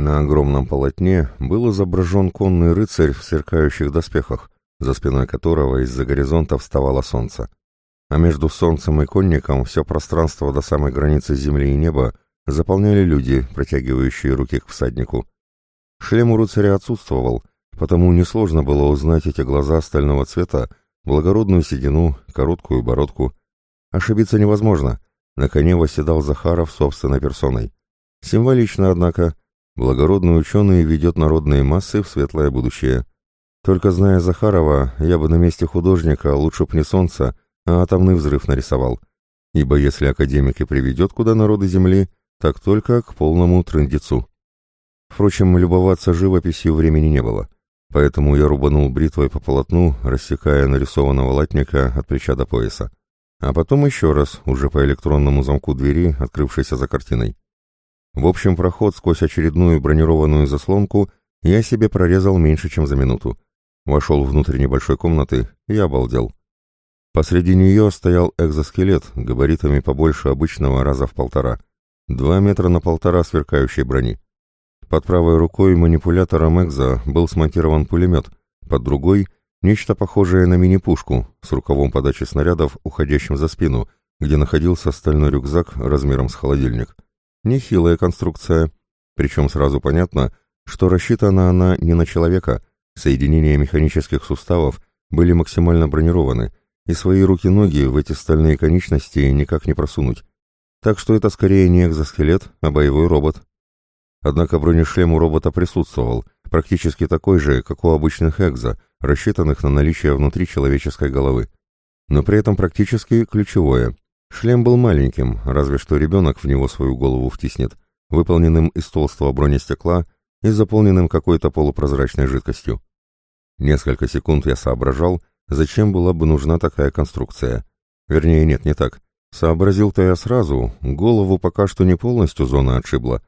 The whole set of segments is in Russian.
На огромном полотне был изображен конный рыцарь в сверкающих доспехах, за спиной которого из-за горизонта вставало солнце. А между солнцем и конником все пространство до самой границы земли и неба заполняли люди, протягивающие руки к всаднику. Шлем у рыцаря отсутствовал, потому несложно было узнать эти глаза стального цвета, благородную седину, короткую бородку. Ошибиться невозможно. На коне восседал Захаров собственной персоной. Символично, однако, Благородный ученый ведет народные массы в светлое будущее. Только зная Захарова, я бы на месте художника лучше б не солнце, а атомный взрыв нарисовал. Ибо если академик и приведет куда народы Земли, так только к полному трындецу. Впрочем, любоваться живописью времени не было, поэтому я рубанул бритвой по полотну, рассекая нарисованного латника от плеча до пояса. А потом еще раз, уже по электронному замку двери, открывшейся за картиной. В общем, проход сквозь очередную бронированную заслонку я себе прорезал меньше, чем за минуту. Вошел внутрь небольшой комнаты и обалдел. Посреди нее стоял экзоскелет, габаритами побольше обычного раза в полтора. Два метра на полтора сверкающей брони. Под правой рукой манипулятором экзо был смонтирован пулемет, под другой — нечто похожее на мини-пушку с рукавом подачи снарядов, уходящим за спину, где находился стальной рюкзак размером с холодильник. Нехилая конструкция, причем сразу понятно, что рассчитана она не на человека, соединения механических суставов были максимально бронированы, и свои руки-ноги в эти стальные конечности никак не просунуть. Так что это скорее не экзоскелет, а боевой робот. Однако бронешлем у робота присутствовал, практически такой же, как у обычных экзо, рассчитанных на наличие внутри человеческой головы. Но при этом практически ключевое. Шлем был маленьким, разве что ребенок в него свою голову втиснет, выполненным из толстого бронестекла и заполненным какой-то полупрозрачной жидкостью. Несколько секунд я соображал, зачем была бы нужна такая конструкция. Вернее, нет, не так. Сообразил-то я сразу, голову пока что не полностью зона отшибла.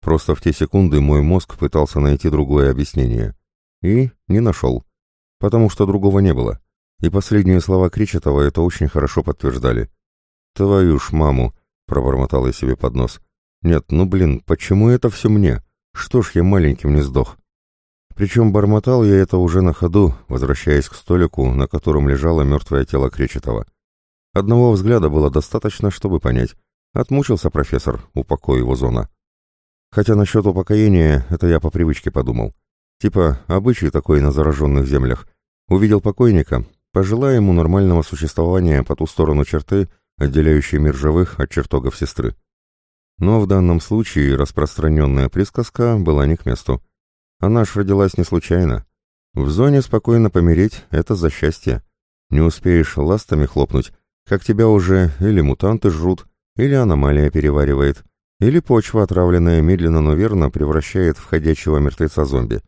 Просто в те секунды мой мозг пытался найти другое объяснение. И не нашел. Потому что другого не было. И последние слова Кричетова это очень хорошо подтверждали. «Твою ж маму!» — пробормотал я себе под нос. «Нет, ну блин, почему это все мне? Что ж я маленьким не сдох?» Причем бормотал я это уже на ходу, возвращаясь к столику, на котором лежало мертвое тело Кречетова. Одного взгляда было достаточно, чтобы понять. Отмучился профессор, упокой его зона. Хотя насчет упокоения, это я по привычке подумал. Типа, обычай такой на зараженных землях. Увидел покойника, пожелай ему нормального существования по ту сторону черты — отделяющий мир живых от чертогов сестры. Но в данном случае распространенная присказка была не к месту. Она ж родилась не случайно. В зоне спокойно помереть — это за счастье. Не успеешь ластами хлопнуть, как тебя уже или мутанты жрут, или аномалия переваривает, или почва, отравленная медленно, но верно, превращает в ходячего мертвеца-зомби.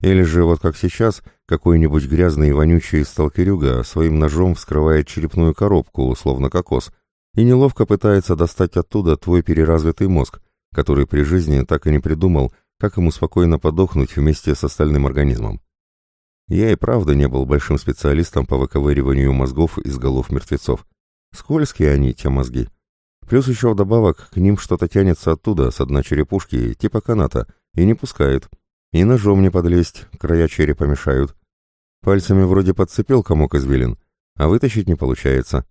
Или же, вот как сейчас, какой-нибудь грязный и вонючий сталкерюга своим ножом вскрывает черепную коробку, словно кокос, и неловко пытается достать оттуда твой переразвитый мозг, который при жизни так и не придумал, как ему спокойно подохнуть вместе с остальным организмом. Я и правда не был большим специалистом по выковыриванию мозгов из голов мертвецов. Скользкие они, те мозги. Плюс еще вдобавок к ним что-то тянется оттуда, с дна черепушки, типа каната, и не пускает. И ножом не подлезть, края черепа мешают. Пальцами вроде подцепил комок извилин, а вытащить не получается.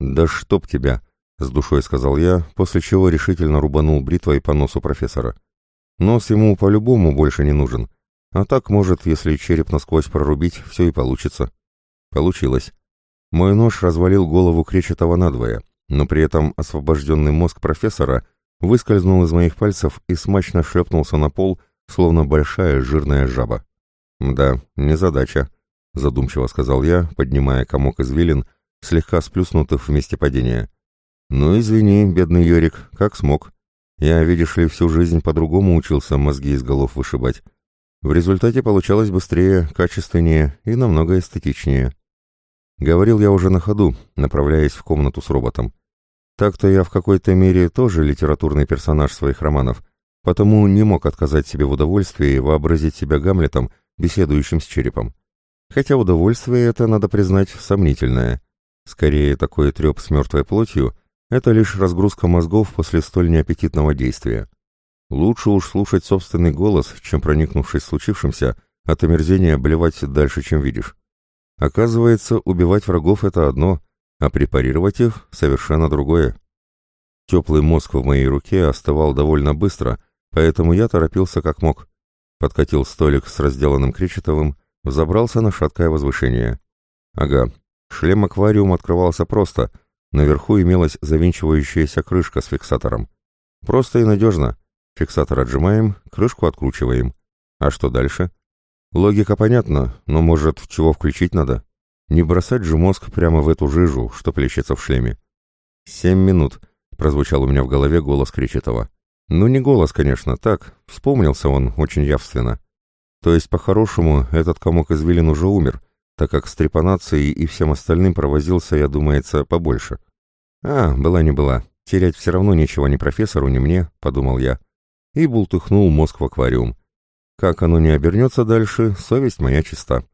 «Да чтоб тебя!» — с душой сказал я, после чего решительно рубанул бритвой по носу профессора. Нос ему по-любому больше не нужен. А так, может, если череп насквозь прорубить, все и получится. Получилось. Мой нож развалил голову Кречетова надвое, но при этом освобожденный мозг профессора выскользнул из моих пальцев и смачно шепнулся на пол, словно большая жирная жаба. «Да, незадача», — задумчиво сказал я, поднимая комок извилин, слегка сплюснутых в месте падения. «Ну, извини, бедный Йорик, как смог. Я, видишь ли, всю жизнь по-другому учился мозги из голов вышибать. В результате получалось быстрее, качественнее и намного эстетичнее». Говорил я уже на ходу, направляясь в комнату с роботом. Так-то я в какой-то мере тоже литературный персонаж своих романов, потому не мог отказать себе в удовольствии вообразить себя Гамлетом, беседующим с черепом. Хотя удовольствие это, надо признать, сомнительное. Скорее, такой треп с мертвой плотью — это лишь разгрузка мозгов после столь неаппетитного действия. Лучше уж слушать собственный голос, чем проникнувшись случившимся, от омерзения блевать дальше, чем видишь. Оказывается, убивать врагов — это одно, а препарировать их — совершенно другое. Теплый мозг в моей руке остывал довольно быстро, поэтому я торопился как мог. Подкатил столик с разделанным кречетовым, взобрался на шаткое возвышение. Ага, шлем-аквариум открывался просто, наверху имелась завинчивающаяся крышка с фиксатором. Просто и надежно. Фиксатор отжимаем, крышку откручиваем. А что дальше? Логика понятна, но, может, чего включить надо? Не бросать же мозг прямо в эту жижу, что плещется в шлеме. «Семь минут», — прозвучал у меня в голове голос Кречетова. Ну, не голос, конечно, так, вспомнился он очень явственно. То есть, по-хорошему, этот комок извилин уже умер, так как с трепанацией и всем остальным провозился, я думается, побольше. А, была не была, терять все равно ничего ни профессору, ни мне, подумал я. И бултыхнул мозг в аквариум. Как оно не обернется дальше, совесть моя чиста.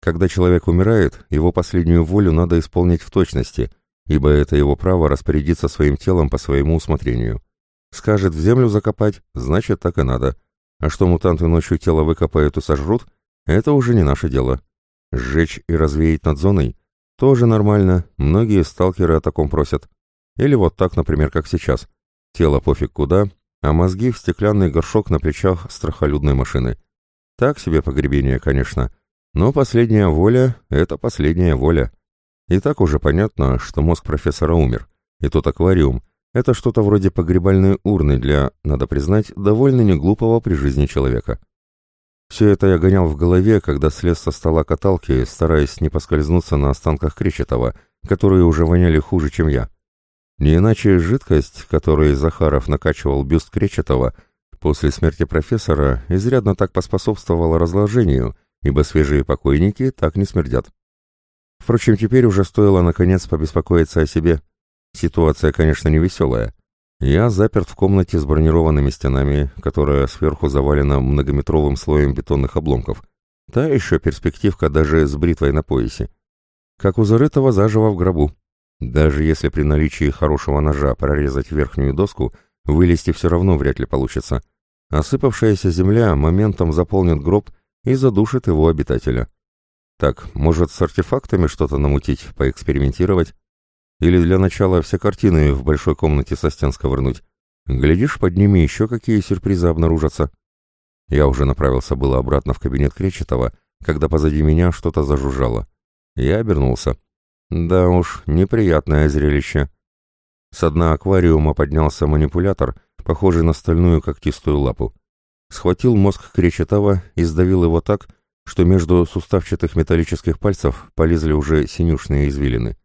Когда человек умирает, его последнюю волю надо исполнить в точности, ибо это его право распорядиться своим телом по своему усмотрению. Скажет в землю закопать, значит так и надо. А что мутанты ночью тело выкопают и сожрут, это уже не наше дело. Сжечь и развеять над зоной – тоже нормально, многие сталкеры о таком просят. Или вот так, например, как сейчас. Тело пофиг куда, а мозги в стеклянный горшок на плечах страхолюдной машины. Так себе погребение, конечно, но последняя воля — это последняя воля. И так уже понятно, что мозг профессора умер, и тот аквариум — это что-то вроде погребальной урны для, надо признать, довольно неглупого при жизни человека. Все это я гонял в голове, когда слез со стола каталки, стараясь не поскользнуться на останках Кречетова, которые уже воняли хуже, чем я. Не иначе жидкость, которой Захаров накачивал бюст Кречетова, после смерти профессора изрядно так поспособствовала разложению, ибо свежие покойники так не смердят. Впрочем, теперь уже стоило наконец побеспокоиться о себе. Ситуация, конечно, не веселая. Я заперт в комнате с бронированными стенами, которая сверху завалена многометровым слоем бетонных обломков. Та еще перспективка даже с бритвой на поясе. Как у зарытого заживо в гробу. Даже если при наличии хорошего ножа прорезать верхнюю доску, вылезти все равно вряд ли получится. Осыпавшаяся земля моментом заполнит гроб и задушит его обитателя. Так, может, с артефактами что-то намутить, поэкспериментировать? Или для начала все картины в большой комнате со стен сковырнуть? Глядишь, под ними еще какие сюрпризы обнаружатся. Я уже направился было обратно в кабинет Кречетова, когда позади меня что-то зажужжало. Я обернулся. Да уж, неприятное зрелище. С дна аквариума поднялся манипулятор, похожий на стальную когтистую лапу. Схватил мозг Кречетава и сдавил его так, что между суставчатых металлических пальцев полезли уже синюшные извилины.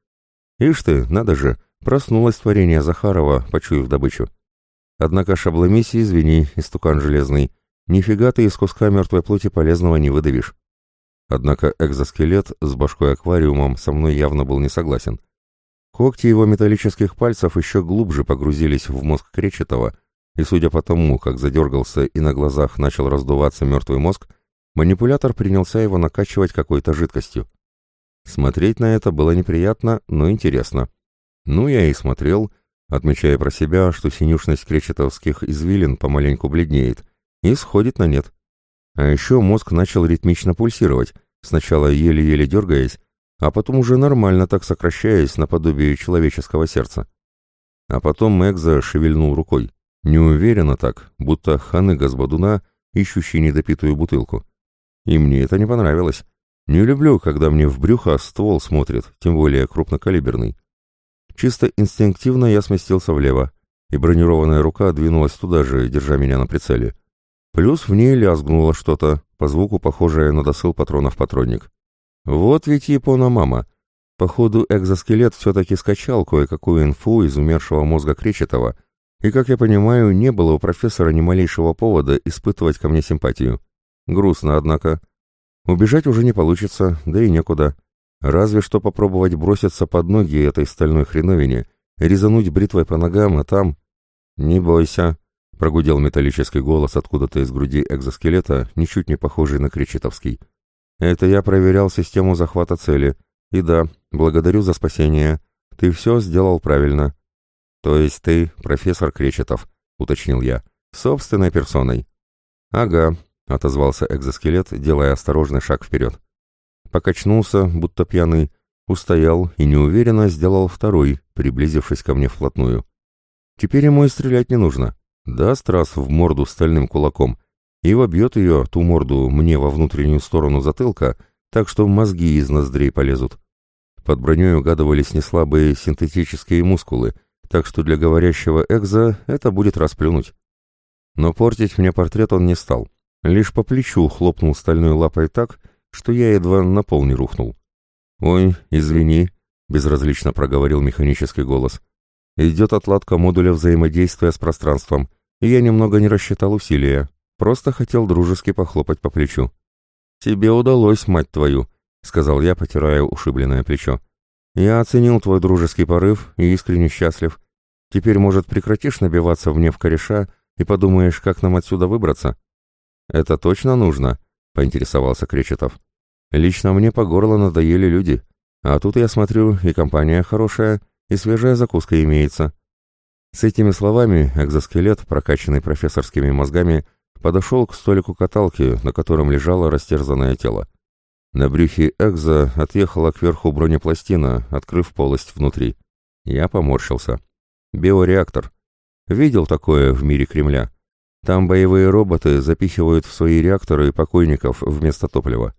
Ишь ты, надо же, проснулось творение Захарова, почуяв добычу. Однако шабломиси, извини, истукан железный, нифига ты из куска мертвой плоти полезного не выдавишь. Однако экзоскелет с башкой-аквариумом со мной явно был не согласен. Когти его металлических пальцев еще глубже погрузились в мозг Кречетова, и судя по тому, как задергался и на глазах начал раздуваться мертвый мозг, манипулятор принялся его накачивать какой-то жидкостью. Смотреть на это было неприятно, но интересно. Ну, я и смотрел, отмечая про себя, что синюшность кречетовских извилин помаленьку бледнеет и сходит на нет. А еще мозг начал ритмично пульсировать, сначала еле-еле дергаясь, а потом уже нормально так сокращаясь наподобие человеческого сердца. А потом Экза шевельнул рукой. Неуверенно так, будто ханыга с бадуна, ищущий недопитую бутылку. И мне это не понравилось. Не люблю, когда мне в брюхо ствол смотрит, тем более крупнокалиберный. Чисто инстинктивно я сместился влево, и бронированная рука двинулась туда же, держа меня на прицеле. Плюс в ней лязгнуло что-то, по звуку похожее на досыл патронов патронник. Вот ведь Япона-мама. Походу, экзоскелет все-таки скачал кое-какую инфу из умершего мозга Кречетова, и, как я понимаю, не было у профессора ни малейшего повода испытывать ко мне симпатию. Грустно, однако. Убежать уже не получится, да и некуда. Разве что попробовать броситься под ноги этой стальной хреновине, резануть бритвой по ногам, а там... «Не бойся», Прогудел металлический голос откуда-то из груди экзоскелета, ничуть не похожий на кречетовский. «Это я проверял систему захвата цели. И да, благодарю за спасение. Ты все сделал правильно». «То есть ты профессор Кречетов», — уточнил я. Собственной персоной. Ага, отозвался экзоскелет, делая осторожный шаг вперед. Покачнулся, будто пьяный, устоял и неуверенно сделал второй, приблизившись ко мне вплотную. Теперь ему и стрелять не нужно. Даст раз в морду стальным кулаком и вобьет ее, ту морду, мне во внутреннюю сторону затылка, так что мозги из ноздрей полезут. Под броней угадывались неслабые синтетические мускулы, так что для говорящего экза это будет расплюнуть. Но портить мне портрет он не стал. Лишь по плечу хлопнул стальной лапой так, что я едва на пол не рухнул. «Ой, извини», — безразлично проговорил механический голос. «Идет отладка модуля взаимодействия с пространством, и я немного не рассчитал усилия. Просто хотел дружески похлопать по плечу». «Тебе удалось, мать твою», — сказал я, потирая ушибленное плечо. «Я оценил твой дружеский порыв и искренне счастлив. Теперь, может, прекратишь набиваться мне в кореша и подумаешь, как нам отсюда выбраться?» «Это точно нужно?» — поинтересовался Кречетов. «Лично мне по горло надоели люди. А тут, я смотрю, и компания хорошая, и свежая закуска имеется». С этими словами экзоскелет, прокачанный профессорскими мозгами, подошел к столику каталки, на котором лежало растерзанное тело. На брюхе экза отъехала кверху бронепластина, открыв полость внутри. Я поморщился. Биореактор. Видел такое в мире Кремля. Там боевые роботы запихивают в свои реакторы покойников вместо топлива.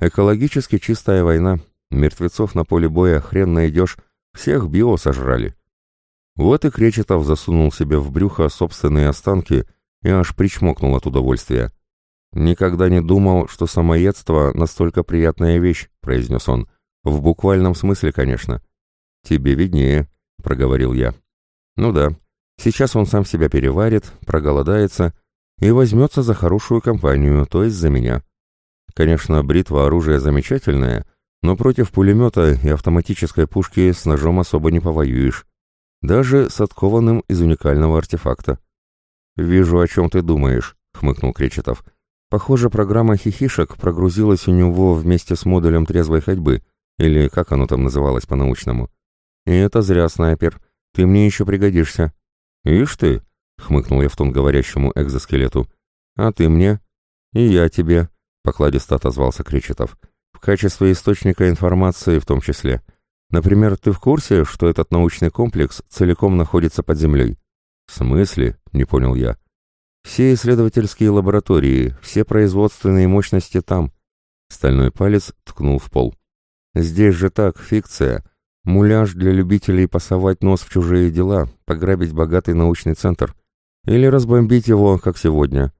Экологически чистая война. Мертвецов на поле боя хрен найдешь, всех био сожрали. Вот и Кречетов засунул себе в брюхо собственные останки и аж причмокнул от удовольствия. «Никогда не думал, что самоедство — настолько приятная вещь», — произнес он. «В буквальном смысле, конечно». «Тебе виднее», — проговорил я. «Ну да, Сейчас он сам себя переварит, проголодается и возьмется за хорошую компанию, то есть за меня. Конечно, бритва оружие замечательное, но против пулемета и автоматической пушки с ножом особо не повоюешь. Даже с откованным из уникального артефакта. «Вижу, о чем ты думаешь», — хмыкнул Кречетов. «Похоже, программа хихишек прогрузилась у него вместе с модулем трезвой ходьбы, или как оно там называлось по-научному. И это зря, снайпер. Ты мне еще пригодишься. «Ишь ты!» — хмыкнул я в тон говорящему экзоскелету. «А ты мне?» «И я тебе», — покладисто отозвался Кречетов. «В качестве источника информации в том числе. Например, ты в курсе, что этот научный комплекс целиком находится под землей?» «В смысле?» — не понял я. «Все исследовательские лаборатории, все производственные мощности там». Стальной палец ткнул в пол. «Здесь же так, фикция. Муляж для любителей пасовать нос в чужие дела, пограбить богатый научный центр. Или разбомбить его, как сегодня.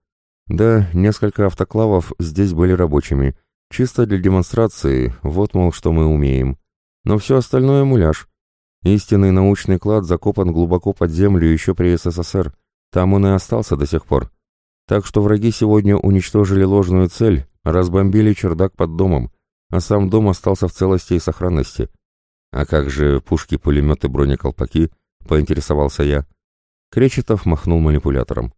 Да, несколько автоклавов здесь были рабочими. Чисто для демонстрации, вот, мол, что мы умеем. Но все остальное муляж. Истинный научный клад закопан глубоко под землю еще при СССР. Там он и остался до сих пор. Так что враги сегодня уничтожили ложную цель, разбомбили чердак под домом, а сам дом остался в целости и сохранности. «А как же пушки, пулеметы, бронеколпаки?» — поинтересовался я. Кречетов махнул манипулятором.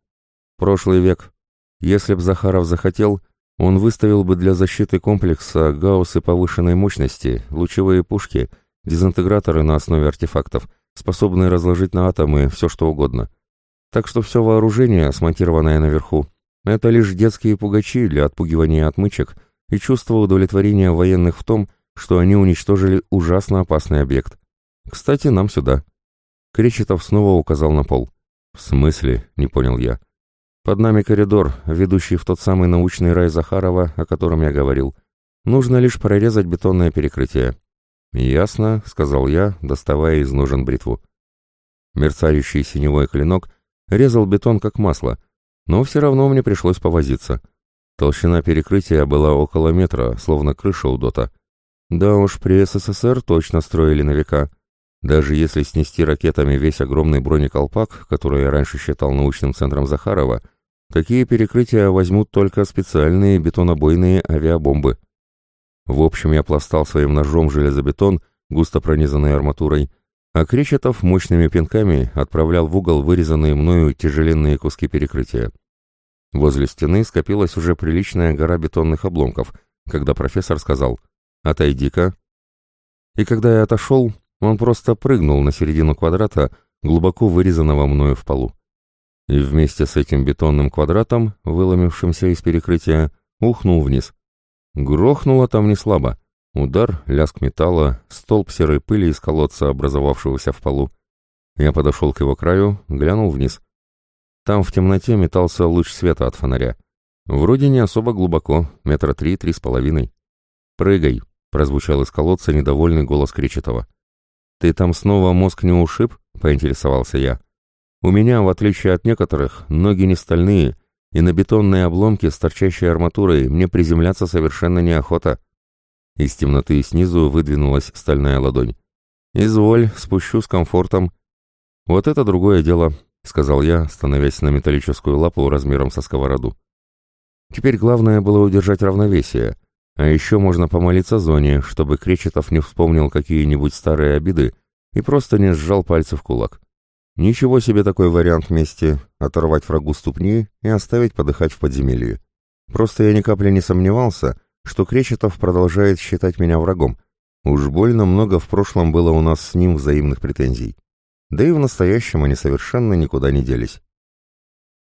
«Прошлый век. Если б Захаров захотел, он выставил бы для защиты комплекса гауссы повышенной мощности, лучевые пушки, дезинтеграторы на основе артефактов, способные разложить на атомы все что угодно. Так что все вооружение, смонтированное наверху, это лишь детские пугачи для отпугивания отмычек и чувство удовлетворения военных в том, что они уничтожили ужасно опасный объект. Кстати, нам сюда. Кречетов снова указал на пол. «В смысле?» — не понял я. «Под нами коридор, ведущий в тот самый научный рай Захарова, о котором я говорил. Нужно лишь прорезать бетонное перекрытие». «Ясно», — сказал я, доставая из ножен бритву. Мерцающий синевой клинок резал бетон как масло, но все равно мне пришлось повозиться. Толщина перекрытия была около метра, словно крыша у дота. Да уж, при СССР точно строили на века. Даже если снести ракетами весь огромный бронеколпак, который я раньше считал научным центром Захарова, такие перекрытия возьмут только специальные бетонобойные авиабомбы. В общем, я пластал своим ножом железобетон, густо пронизанный арматурой, а Кречетов мощными пинками отправлял в угол вырезанные мною тяжеленные куски перекрытия. Возле стены скопилась уже приличная гора бетонных обломков, когда профессор сказал — «Отойди-ка». И когда я отошел, он просто прыгнул на середину квадрата, глубоко вырезанного мною в полу. и вместе с этим бетонным квадратом, выломившимся из перекрытия, ухнул вниз. Грохнуло там не слабо. Удар, лязг металла, столб серой пыли из колодца, образовавшегося в полу. Я подошел к его краю, глянул вниз. Там в темноте метался луч света от фонаря. Вроде не особо глубоко, метра три-три с половиной. «Прыгай!» — прозвучал из колодца недовольный голос Кречетова. «Ты там снова мозг не ушиб?» — поинтересовался я. «У меня, в отличие от некоторых, ноги не стальные, и на бетонные обломки с торчащей арматурой мне приземляться совершенно неохота». Из темноты снизу выдвинулась стальная ладонь. «Изволь, спущу с комфортом». «Вот это другое дело», — сказал я, становясь на металлическую лапу размером со сковороду. Теперь главное было удержать равновесие, а еще можно помолиться зоне, чтобы Кречетов не вспомнил какие-нибудь старые обиды и просто не сжал пальцы в кулак. Ничего себе такой вариант мести — оторвать врагу ступни и оставить подыхать в подземелье. Просто я ни капли не сомневался, что Кречетов продолжает считать меня врагом. Уж больно много в прошлом было у нас с ним взаимных претензий. Да и в настоящем они совершенно никуда не делись.